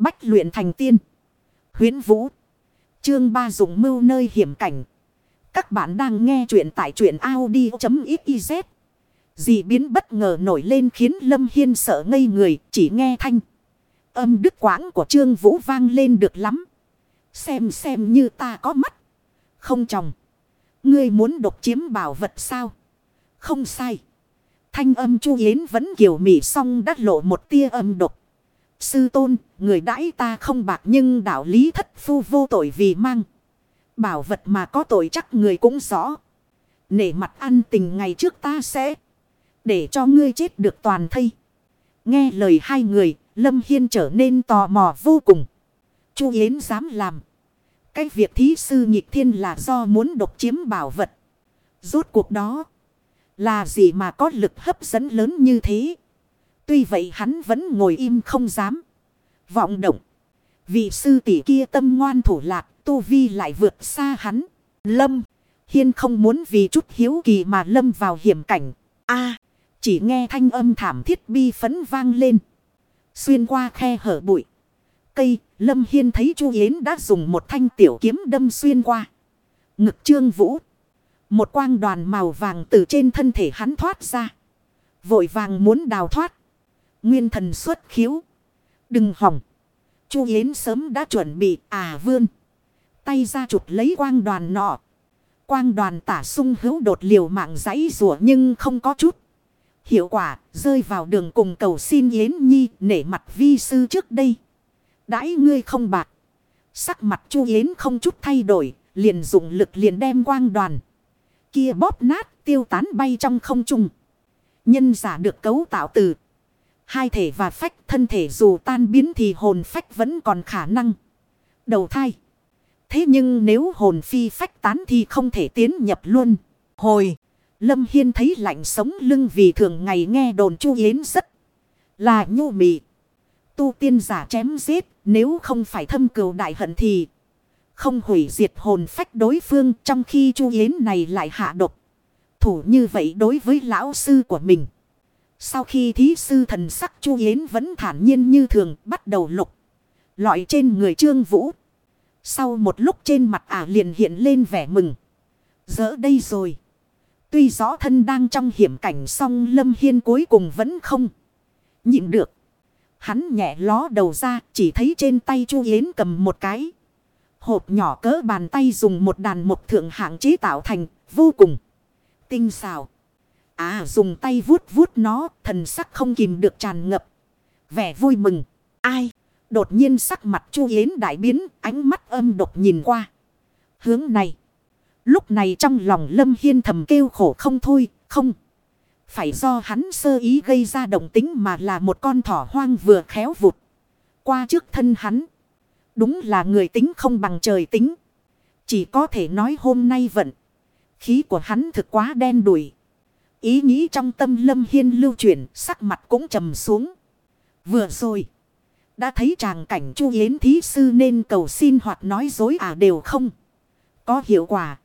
Bách luyện thành tiên. Huyến Vũ. Chương ba dùng mưu nơi hiểm cảnh. Các bạn đang nghe truyện tại truyện Audi.xyz. Dị biến bất ngờ nổi lên khiến Lâm Hiên sợ ngây người, chỉ nghe thanh. Âm đức quãng của Trương Vũ vang lên được lắm. Xem xem như ta có mắt. Không chồng. Ngươi muốn độc chiếm bảo vật sao? Không sai. Thanh âm chu yến vẫn kiểu mỉ song đắt lộ một tia âm độc. Sư tôn, người đãi ta không bạc nhưng đạo lý thất phu vô tội vì mang. Bảo vật mà có tội chắc người cũng rõ. Nể mặt ăn tình ngày trước ta sẽ. Để cho ngươi chết được toàn thây. Nghe lời hai người, Lâm Hiên trở nên tò mò vô cùng. Chu Yến dám làm. Cái việc thí sư nhịp thiên là do muốn độc chiếm bảo vật. Rốt cuộc đó. Là gì mà có lực hấp dẫn lớn như thế? Tuy vậy hắn vẫn ngồi im không dám. Vọng động. Vị sư tỷ kia tâm ngoan thủ lạc, tu vi lại vượt xa hắn. Lâm. Hiên không muốn vì chút hiếu kỳ mà lâm vào hiểm cảnh. a chỉ nghe thanh âm thảm thiết bi phấn vang lên. Xuyên qua khe hở bụi. Cây, Lâm Hiên thấy Chu Yến đã dùng một thanh tiểu kiếm đâm xuyên qua. Ngực trương vũ. Một quang đoàn màu vàng từ trên thân thể hắn thoát ra. Vội vàng muốn đào thoát. Nguyên thần xuất khiếu. Đừng hỏng. Chu Yến sớm đã chuẩn bị à vươn. Tay ra chụp lấy quang đoàn nọ. Quang đoàn tả sung hữu đột liều mạng giấy rùa nhưng không có chút. Hiệu quả rơi vào đường cùng cầu xin Yến Nhi nể mặt vi sư trước đây. Đãi ngươi không bạc. Sắc mặt Chu Yến không chút thay đổi. Liền dùng lực liền đem quang đoàn. Kia bóp nát tiêu tán bay trong không trung. Nhân giả được cấu tạo từ. Hai thể và phách, thân thể dù tan biến thì hồn phách vẫn còn khả năng. Đầu thai. Thế nhưng nếu hồn phi phách tán thì không thể tiến nhập luôn. Hồi. Lâm Hiên thấy lạnh sống lưng vì thường ngày nghe đồn chu yến rất là nhu mị. Tu tiên giả chém giết, nếu không phải thâm cừu đại hận thì không hủy diệt hồn phách đối phương, trong khi chu yến này lại hạ độc. Thủ như vậy đối với lão sư của mình. Sau khi thí sư thần sắc chu yến vẫn thản nhiên như thường, bắt đầu lục. Lọi trên người trương vũ. Sau một lúc trên mặt ả liền hiện lên vẻ mừng. Giờ đây rồi. Tuy rõ thân đang trong hiểm cảnh song lâm hiên cuối cùng vẫn không. Nhịn được. Hắn nhẹ ló đầu ra, chỉ thấy trên tay chu yến cầm một cái. Hộp nhỏ cỡ bàn tay dùng một đàn một thượng hạng chế tạo thành vô cùng tinh xào. À dùng tay vuốt vuốt nó, thần sắc không kìm được tràn ngập. Vẻ vui mừng. Ai? Đột nhiên sắc mặt chu yến đại biến, ánh mắt âm độc nhìn qua. Hướng này. Lúc này trong lòng lâm hiên thầm kêu khổ không thôi. Không. Phải do hắn sơ ý gây ra động tính mà là một con thỏ hoang vừa khéo vụt. Qua trước thân hắn. Đúng là người tính không bằng trời tính. Chỉ có thể nói hôm nay vận. Khí của hắn thực quá đen đủi. Ý nghĩ trong tâm lâm hiên lưu chuyển sắc mặt cũng trầm xuống. Vừa rồi. Đã thấy chàng cảnh chu yến thí sư nên cầu xin hoặc nói dối à đều không. Có hiệu quả.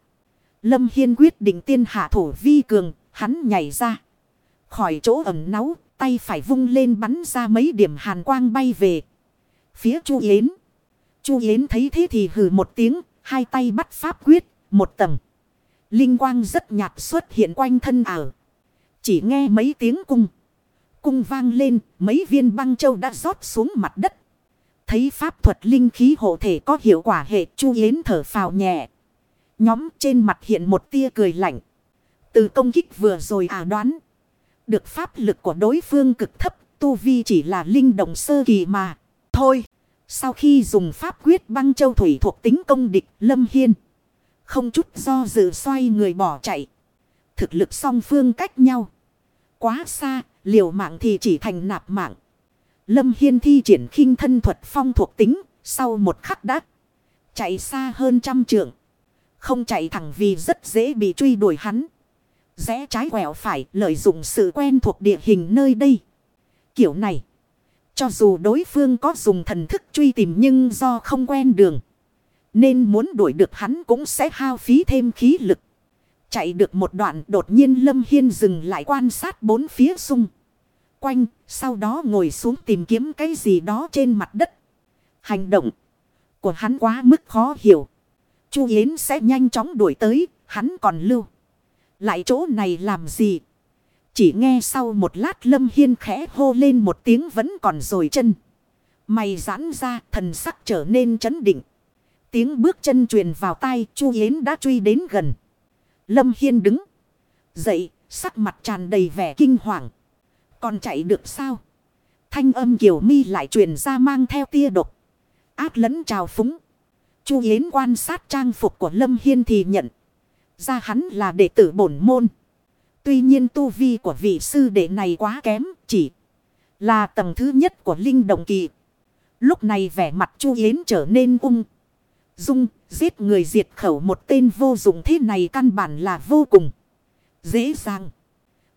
Lâm Hiên quyết định tiên hạ thủ vi cường. Hắn nhảy ra. Khỏi chỗ ẩm náu. Tay phải vung lên bắn ra mấy điểm hàn quang bay về. Phía chu yến. Chu Yến thấy thế thì hừ một tiếng, hai tay bắt pháp quyết, một tầng. Linh quang rất nhạt xuất hiện quanh thân ảo. Chỉ nghe mấy tiếng cung. Cung vang lên, mấy viên băng châu đã rót xuống mặt đất. Thấy pháp thuật linh khí hộ thể có hiệu quả hệ Chu Yến thở phào nhẹ. Nhóm trên mặt hiện một tia cười lạnh. Từ công kích vừa rồi à đoán. Được pháp lực của đối phương cực thấp, tu vi chỉ là linh động sơ kỳ mà. Thôi. Sau khi dùng pháp quyết băng châu thủy thuộc tính công địch Lâm Hiên. Không chút do dự xoay người bỏ chạy. Thực lực song phương cách nhau. Quá xa, liều mạng thì chỉ thành nạp mạng. Lâm Hiên thi triển khinh thân thuật phong thuộc tính, sau một khắc đắc. Chạy xa hơn trăm trượng. Không chạy thẳng vì rất dễ bị truy đuổi hắn. Rẽ trái quẹo phải lợi dụng sự quen thuộc địa hình nơi đây. Kiểu này. Cho dù đối phương có dùng thần thức truy tìm nhưng do không quen đường. Nên muốn đuổi được hắn cũng sẽ hao phí thêm khí lực. Chạy được một đoạn đột nhiên Lâm Hiên dừng lại quan sát bốn phía xung. Quanh, sau đó ngồi xuống tìm kiếm cái gì đó trên mặt đất. Hành động của hắn quá mức khó hiểu. Chu Yến sẽ nhanh chóng đuổi tới, hắn còn lưu. Lại chỗ này làm gì? Chỉ nghe sau một lát Lâm Hiên khẽ hô lên một tiếng vẫn còn rồi chân. Mày giãn ra, thần sắc trở nên chấn định. Tiếng bước chân truyền vào tai, Chu Yến đã truy đến gần. Lâm Hiên đứng dậy, sắc mặt tràn đầy vẻ kinh hoàng. Còn chạy được sao? Thanh âm kiều mi lại truyền ra mang theo tia độc. Ác lẫn trào phúng. Chu Yến quan sát trang phục của Lâm Hiên thì nhận. Ra hắn là đệ tử bổn môn. Tuy nhiên tu vi của vị sư đệ này quá kém. Chỉ là tầng thứ nhất của Linh Đồng Kỳ. Lúc này vẻ mặt Chu Yến trở nên ung. Dung, giết người diệt khẩu một tên vô dụng thế này căn bản là vô cùng. Dễ dàng.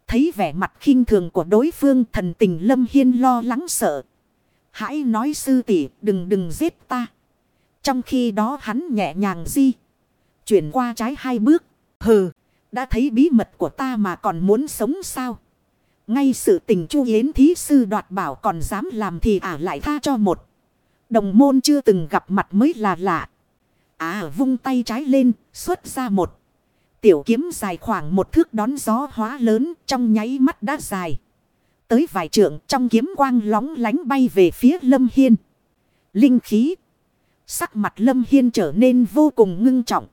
Thấy vẻ mặt khinh thường của đối phương thần tình Lâm Hiên lo lắng sợ. Hãy nói sư tỷ đừng đừng giết ta. Trong khi đó hắn nhẹ nhàng di. Chuyển qua trái hai bước. Hừ. Đã thấy bí mật của ta mà còn muốn sống sao? Ngay sự tình chu yến thí sư đoạt bảo còn dám làm thì ả lại tha cho một. Đồng môn chưa từng gặp mặt mới là lạ. À vung tay trái lên, xuất ra một. Tiểu kiếm dài khoảng một thước đón gió hóa lớn trong nháy mắt đã dài. Tới vài trượng trong kiếm quang lóng lánh bay về phía Lâm Hiên. Linh khí. Sắc mặt Lâm Hiên trở nên vô cùng ngưng trọng.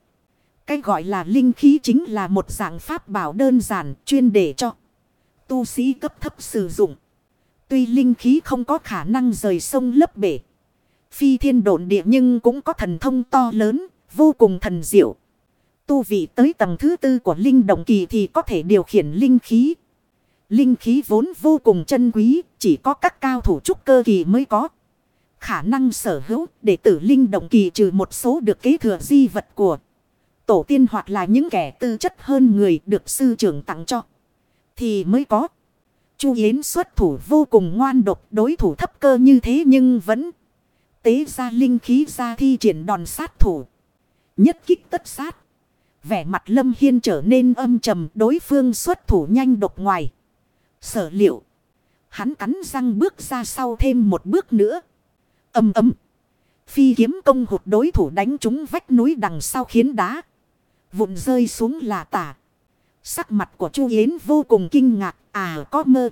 Cái gọi là linh khí chính là một dạng pháp bảo đơn giản chuyên để cho tu sĩ cấp thấp sử dụng. Tuy linh khí không có khả năng rời sông lấp bể. Phi thiên độn địa nhưng cũng có thần thông to lớn, vô cùng thần diệu. Tu vị tới tầng thứ tư của linh động kỳ thì có thể điều khiển linh khí. Linh khí vốn vô cùng chân quý, chỉ có các cao thủ trúc cơ kỳ mới có. Khả năng sở hữu để tử linh động kỳ trừ một số được kế thừa di vật của tổ tiên hoặc là những kẻ tư chất hơn người được sư trưởng tặng cho. Thì mới có. Chu Yến xuất thủ vô cùng ngoan độc đối thủ thấp cơ như thế nhưng vẫn tế ra linh khí ra thi triển đòn sát thủ. Nhất kích tất sát. Vẻ mặt Lâm Hiên trở nên âm trầm, đối phương xuất thủ nhanh độc ngoài. Sở liệu. Hắn cắn răng bước ra sau thêm một bước nữa. Âm âm Phi kiếm công hụt đối thủ đánh trúng vách núi đằng sau khiến đá. Vụn rơi xuống là tả. Sắc mặt của Chu Yến vô cùng kinh ngạc. À có mơ.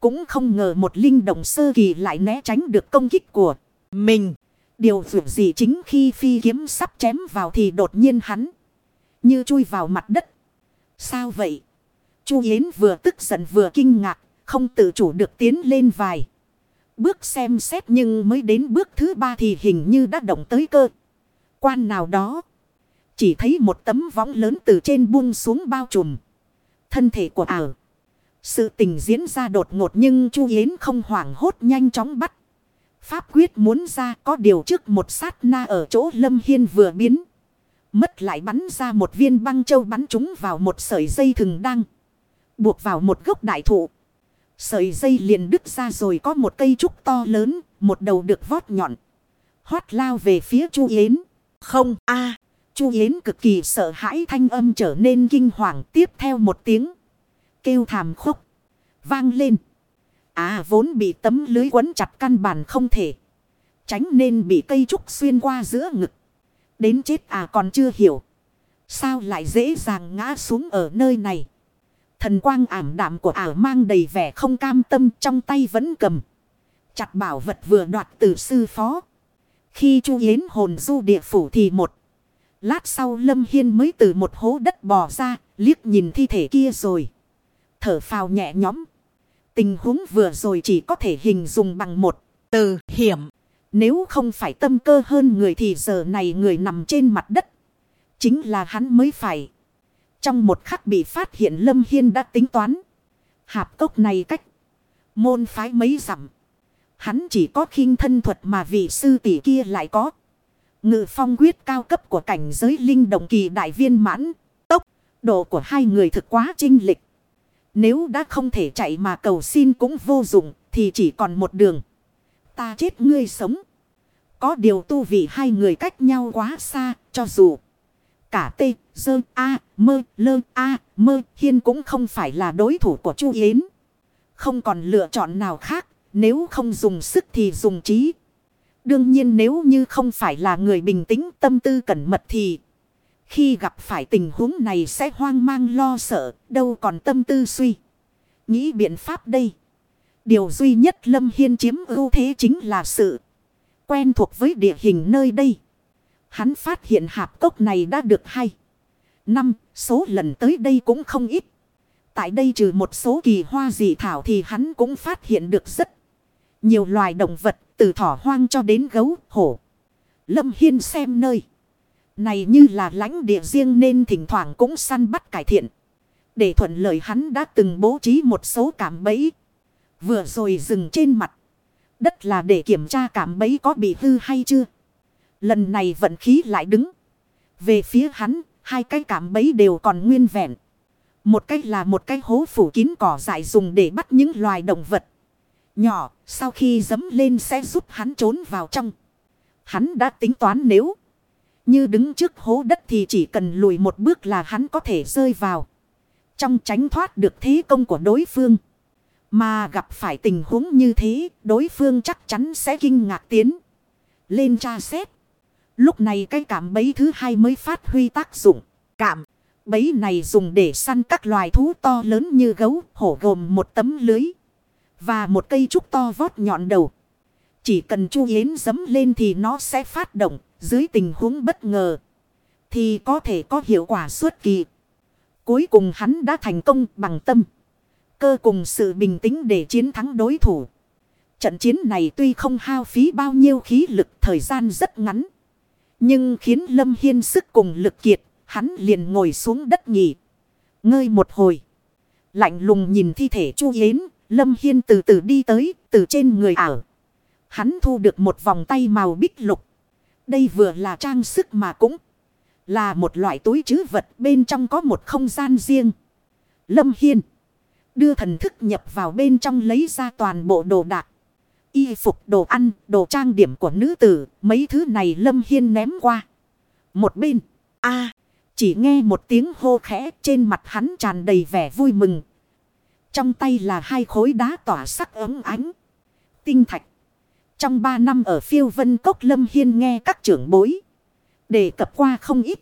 Cũng không ngờ một linh động sơ kỳ lại né tránh được công kích của mình. Điều dù gì chính khi phi kiếm sắp chém vào thì đột nhiên hắn. Như chui vào mặt đất. Sao vậy? Chu Yến vừa tức giận vừa kinh ngạc. Không tự chủ được tiến lên vài. Bước xem xét nhưng mới đến bước thứ ba thì hình như đã động tới cơ. Quan nào đó. Chỉ thấy một tấm võng lớn từ trên buông xuống bao trùm. Thân thể của ảo. Sự tình diễn ra đột ngột nhưng Chu Yến không hoảng hốt nhanh chóng bắt. Pháp quyết muốn ra có điều trước một sát na ở chỗ Lâm Hiên vừa biến. Mất lại bắn ra một viên băng châu bắn trúng vào một sợi dây thừng đăng. Buộc vào một gốc đại thụ. Sợi dây liền đứt ra rồi có một cây trúc to lớn, một đầu được vót nhọn. Hoát lao về phía Chu Yến. Không, a Chu Yến cực kỳ sợ hãi thanh âm trở nên kinh hoàng tiếp theo một tiếng. Kêu thảm khốc. Vang lên. À vốn bị tấm lưới quấn chặt căn bản không thể. Tránh nên bị cây trúc xuyên qua giữa ngực. Đến chết à còn chưa hiểu. Sao lại dễ dàng ngã xuống ở nơi này. Thần quang ảm đạm của ảo mang đầy vẻ không cam tâm trong tay vẫn cầm. Chặt bảo vật vừa đoạt từ sư phó. Khi chu yến hồn du địa phủ thì một. Lát sau Lâm Hiên mới từ một hố đất bò ra, liếc nhìn thi thể kia rồi. Thở phào nhẹ nhõm. Tình huống vừa rồi chỉ có thể hình dung bằng một từ hiểm. Nếu không phải tâm cơ hơn người thì giờ này người nằm trên mặt đất. Chính là hắn mới phải. Trong một khắc bị phát hiện Lâm Hiên đã tính toán. Hạp cốc này cách. Môn phái mấy dặm. Hắn chỉ có khinh thân thuật mà vị sư tỷ kia lại có. Ngự phong quyết cao cấp của cảnh giới linh động kỳ đại viên mãn. Tốc độ của hai người thực quá trinh lịch. Nếu đã không thể chạy mà cầu xin cũng vô dụng thì chỉ còn một đường. Ta chết ngươi sống. Có điều tu vị hai người cách nhau quá xa cho dù. Cả T, Dơ, A, Mơ, Lơ, A, Mơ, Hiên cũng không phải là đối thủ của Chu Yến. Không còn lựa chọn nào khác, nếu không dùng sức thì dùng trí. Đương nhiên nếu như không phải là người bình tĩnh tâm tư cẩn mật thì khi gặp phải tình huống này sẽ hoang mang lo sợ, đâu còn tâm tư suy. Nghĩ biện pháp đây. Điều duy nhất Lâm Hiên chiếm ưu thế chính là sự quen thuộc với địa hình nơi đây. Hắn phát hiện hạp cốc này đã được hay. Năm, số lần tới đây cũng không ít. Tại đây trừ một số kỳ hoa dị thảo thì hắn cũng phát hiện được rất nhiều loài động vật từ thỏ hoang cho đến gấu, hổ. Lâm Hiên xem nơi. Này như là lãnh địa riêng nên thỉnh thoảng cũng săn bắt cải thiện. Để thuận lợi hắn đã từng bố trí một số cảm bẫy. Vừa rồi dừng trên mặt. Đất là để kiểm tra cảm bẫy có bị hư hay chưa. Lần này vận khí lại đứng. Về phía hắn, hai cái cảm bẫy đều còn nguyên vẹn. Một cái là một cái hố phủ kín cỏ dại dùng để bắt những loài động vật. Nhỏ, sau khi dấm lên sẽ giúp hắn trốn vào trong. Hắn đã tính toán nếu như đứng trước hố đất thì chỉ cần lùi một bước là hắn có thể rơi vào. Trong tránh thoát được thế công của đối phương. Mà gặp phải tình huống như thế, đối phương chắc chắn sẽ kinh ngạc tiến. Lên tra xét. Lúc này cái cảm bấy thứ hai mới phát huy tác dụng. Cảm bấy này dùng để săn các loài thú to lớn như gấu, hổ gồm một tấm lưới. Và một cây trúc to vót nhọn đầu. Chỉ cần chu yến dấm lên thì nó sẽ phát động dưới tình huống bất ngờ. Thì có thể có hiệu quả suốt kỳ. Cuối cùng hắn đã thành công bằng tâm. Cơ cùng sự bình tĩnh để chiến thắng đối thủ. Trận chiến này tuy không hao phí bao nhiêu khí lực thời gian rất ngắn. Nhưng khiến Lâm Hiên sức cùng lực kiệt. Hắn liền ngồi xuống đất nghỉ. Ngơi một hồi. Lạnh lùng nhìn thi thể Chu Yến. Lâm Hiên từ từ đi tới. Từ trên người ảo. Hắn thu được một vòng tay màu bích lục. Đây vừa là trang sức mà cũng là một loại túi chứ vật bên trong có một không gian riêng. Lâm Hiên đưa thần thức nhập vào bên trong lấy ra toàn bộ đồ đạc. Y phục đồ ăn, đồ trang điểm của nữ tử, mấy thứ này Lâm Hiên ném qua. Một bên, a chỉ nghe một tiếng hô khẽ trên mặt hắn tràn đầy vẻ vui mừng. Trong tay là hai khối đá tỏa sắc ấm ánh. Tinh thạch. Trong ba năm ở phiêu vân cốc Lâm Hiên nghe các trưởng bối. Đề cập qua không ít.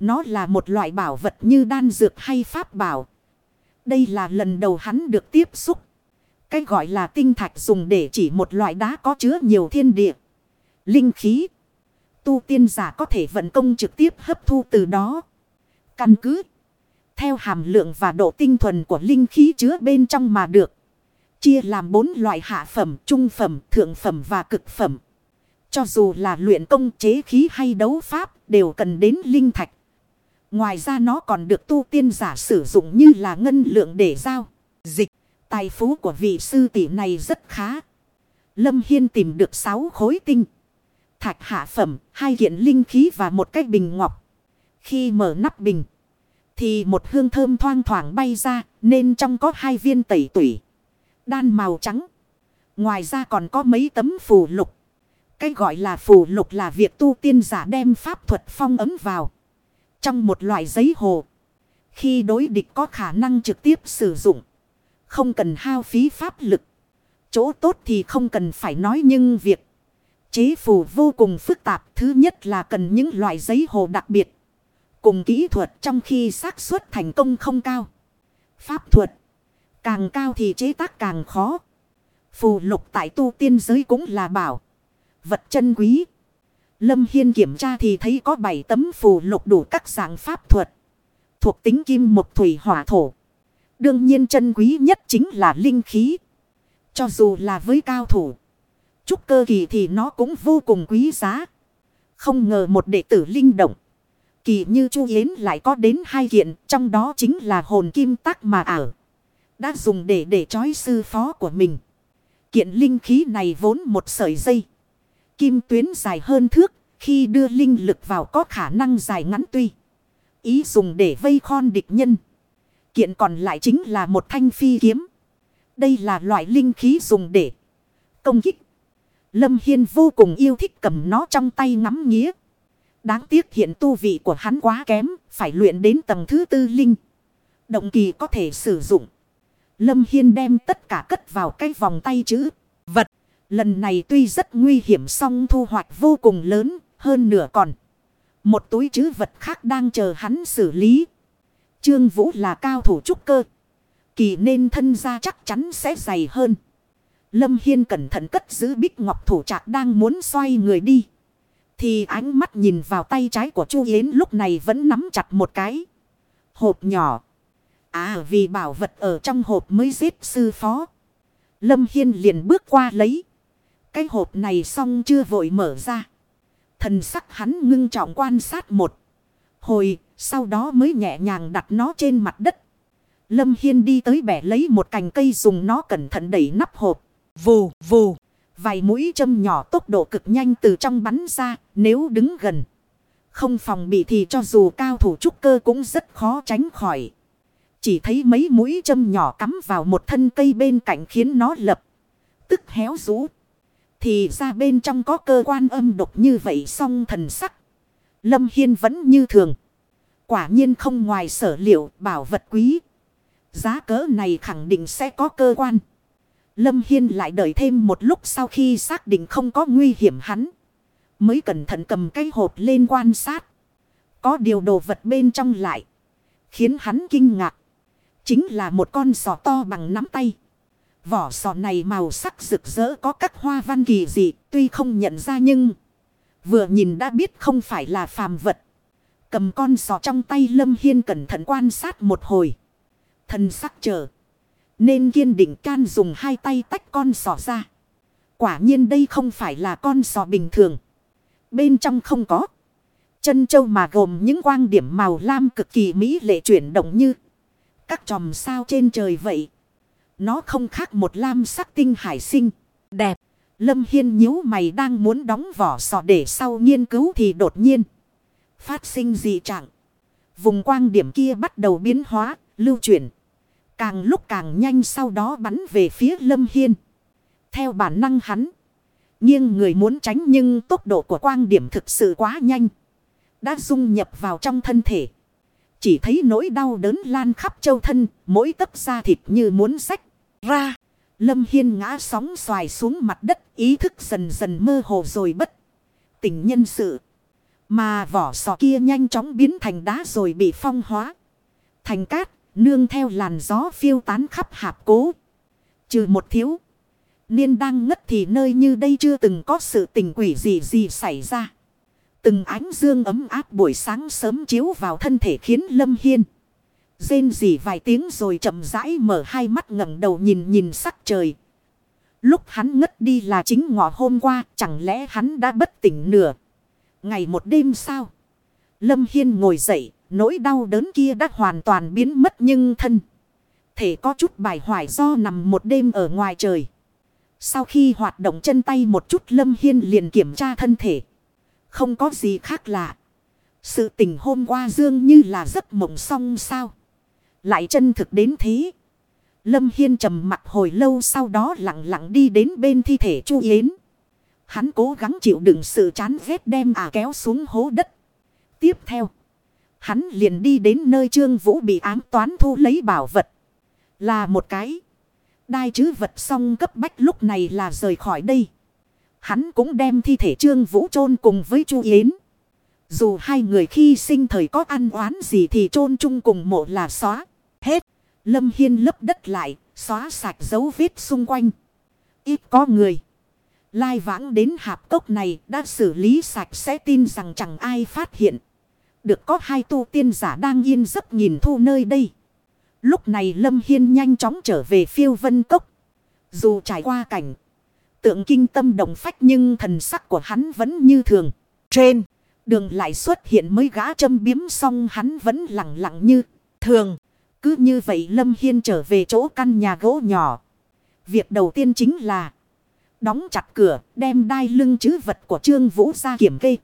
Nó là một loại bảo vật như đan dược hay pháp bảo. Đây là lần đầu hắn được tiếp xúc. Cái gọi là tinh thạch dùng để chỉ một loại đá có chứa nhiều thiên địa. Linh khí. Tu tiên giả có thể vận công trực tiếp hấp thu từ đó. Căn cứ. Theo hàm lượng và độ tinh thuần của linh khí chứa bên trong mà được. Chia làm bốn loại hạ phẩm, trung phẩm, thượng phẩm và cực phẩm. Cho dù là luyện công chế khí hay đấu pháp đều cần đến linh thạch. Ngoài ra nó còn được tu tiên giả sử dụng như là ngân lượng để giao. Dịch, tài phú của vị sư tỷ này rất khá. Lâm Hiên tìm được 6 khối tinh. Thạch hạ phẩm, hai kiện linh khí và một cái bình ngọc. Khi mở nắp bình, thì một hương thơm thoang thoảng bay ra, nên trong có hai viên tẩy tủy đan màu trắng. Ngoài ra còn có mấy tấm phù lục. Cái gọi là phù lục là việc tu tiên giả đem pháp thuật phong ấm vào. Trong một loại giấy hồ. Khi đối địch có khả năng trực tiếp sử dụng. Không cần hao phí pháp lực. Chỗ tốt thì không cần phải nói nhưng việc chế phù vô cùng phức tạp. Thứ nhất là cần những loại giấy hồ đặc biệt. Cùng kỹ thuật trong khi xác suất thành công không cao. Pháp thuật Càng cao thì chế tác càng khó. Phù lục tại tu tiên giới cũng là bảo. Vật chân quý. Lâm Hiên kiểm tra thì thấy có 7 tấm phù lục đủ các dạng pháp thuật. Thuộc tính kim một thủy hỏa thổ. Đương nhiên chân quý nhất chính là linh khí. Cho dù là với cao thủ. Trúc cơ kỳ thì nó cũng vô cùng quý giá. Không ngờ một đệ tử linh động. Kỳ như Chu Yến lại có đến hai kiện. Trong đó chính là hồn kim tắc mà ảo đã dùng để để trói sư phó của mình. Kiện linh khí này vốn một sợi dây. Kim tuyến dài hơn thước, khi đưa linh lực vào có khả năng dài ngắn tuy. Ý dùng để vây khon địch nhân. Kiện còn lại chính là một thanh phi kiếm. Đây là loại linh khí dùng để công kích. Lâm Hiên vô cùng yêu thích cầm nó trong tay ngắm nghía. Đáng tiếc hiện tu vị của hắn quá kém, phải luyện đến tầng thứ tư linh. Động kỳ có thể sử dụng. Lâm Hiên đem tất cả cất vào cái vòng tay chữ vật. Lần này tuy rất nguy hiểm song thu hoạch vô cùng lớn, hơn nửa còn. Một túi chứ vật khác đang chờ hắn xử lý. Trương Vũ là cao thủ trúc cơ. Kỳ nên thân ra chắc chắn sẽ dày hơn. Lâm Hiên cẩn thận cất giữ bích ngọc thủ trạc đang muốn xoay người đi. Thì ánh mắt nhìn vào tay trái của Chu Yến lúc này vẫn nắm chặt một cái. Hộp nhỏ. À vì bảo vật ở trong hộp mới giết sư phó. Lâm Hiên liền bước qua lấy. Cái hộp này xong chưa vội mở ra. Thần sắc hắn ngưng trọng quan sát một. Hồi, sau đó mới nhẹ nhàng đặt nó trên mặt đất. Lâm Hiên đi tới bẻ lấy một cành cây dùng nó cẩn thận đẩy nắp hộp. Vù, vù. Vài mũi châm nhỏ tốc độ cực nhanh từ trong bắn ra, nếu đứng gần. Không phòng bị thì cho dù cao thủ trúc cơ cũng rất khó tránh khỏi. Chỉ thấy mấy mũi châm nhỏ cắm vào một thân cây bên cạnh khiến nó lập. Tức héo rũ. Thì ra bên trong có cơ quan âm độc như vậy song thần sắc. Lâm Hiên vẫn như thường. Quả nhiên không ngoài sở liệu bảo vật quý. Giá cỡ này khẳng định sẽ có cơ quan. Lâm Hiên lại đợi thêm một lúc sau khi xác định không có nguy hiểm hắn. Mới cẩn thận cầm cái hộp lên quan sát. Có điều đồ vật bên trong lại. Khiến hắn kinh ngạc. Chính là một con sò to bằng nắm tay. Vỏ sò này màu sắc rực rỡ có các hoa văn kỳ dị. Tuy không nhận ra nhưng. Vừa nhìn đã biết không phải là phàm vật. Cầm con sò trong tay Lâm Hiên cẩn thận quan sát một hồi. Thần sắc chờ. Nên kiên định can dùng hai tay tách con sò ra. Quả nhiên đây không phải là con sò bình thường. Bên trong không có. Chân châu mà gồm những quang điểm màu lam cực kỳ mỹ lệ chuyển động như. Các chòm sao trên trời vậy. Nó không khác một lam sắc tinh hải sinh. Đẹp. Lâm Hiên nhíu mày đang muốn đóng vỏ sọ để sau nghiên cứu thì đột nhiên. Phát sinh dị trạng. Vùng quang điểm kia bắt đầu biến hóa, lưu chuyển. Càng lúc càng nhanh sau đó bắn về phía Lâm Hiên. Theo bản năng hắn. Nhưng người muốn tránh nhưng tốc độ của quang điểm thực sự quá nhanh. Đã dung nhập vào trong thân thể. Chỉ thấy nỗi đau đớn lan khắp châu thân, mỗi tấc da thịt như muốn rách ra. Lâm Hiên ngã sóng xoài xuống mặt đất, ý thức dần dần mơ hồ rồi bất. tình nhân sự. Mà vỏ sò kia nhanh chóng biến thành đá rồi bị phong hóa. Thành cát, nương theo làn gió phiêu tán khắp hạp cố. Trừ một thiếu. Niên đang ngất thì nơi như đây chưa từng có sự tình quỷ gì gì xảy ra. Từng ánh dương ấm áp buổi sáng sớm chiếu vào thân thể khiến Lâm Hiên. Rên rỉ vài tiếng rồi chậm rãi mở hai mắt ngẩng đầu nhìn nhìn sắc trời. Lúc hắn ngất đi là chính ngọ hôm qua, chẳng lẽ hắn đã bất tỉnh nửa. Ngày một đêm sao? Lâm Hiên ngồi dậy, nỗi đau đớn kia đã hoàn toàn biến mất nhưng thân. Thể có chút bài hoài do nằm một đêm ở ngoài trời. Sau khi hoạt động chân tay một chút Lâm Hiên liền kiểm tra thân thể. Không có gì khác lạ. Sự tình hôm qua dương như là giấc mộng xong sao. Lại chân thực đến thế. Lâm Hiên trầm mặt hồi lâu sau đó lặng lặng đi đến bên thi thể Chu Yến. Hắn cố gắng chịu đựng sự chán ghét đem à kéo xuống hố đất. Tiếp theo. Hắn liền đi đến nơi Trương Vũ bị ám toán thu lấy bảo vật. Là một cái. Đai chứ vật xong cấp bách lúc này là rời khỏi đây. Hắn cũng đem thi thể Trương Vũ chôn cùng với Chu Yến. Dù hai người khi sinh thời có ăn oán gì thì chôn chung cùng mộ là xóa. Hết. Lâm Hiên lấp đất lại, xóa sạch dấu vết xung quanh. Ít có người. Lai vãng đến hạp cốc này đã xử lý sạch sẽ tin rằng chẳng ai phát hiện. Được có hai tu tiên giả đang yên giấc nhìn thu nơi đây. Lúc này Lâm Hiên nhanh chóng trở về phiêu vân cốc. Dù trải qua cảnh. Tượng kinh tâm động phách nhưng thần sắc của hắn vẫn như thường. Trên. Đường lại xuất hiện mới gã châm biếm xong hắn vẫn lặng lặng như thường. Cứ như vậy Lâm Hiên trở về chỗ căn nhà gỗ nhỏ. Việc đầu tiên chính là. Đóng chặt cửa, đem đai lưng chứ vật của Trương Vũ ra kiểm kê.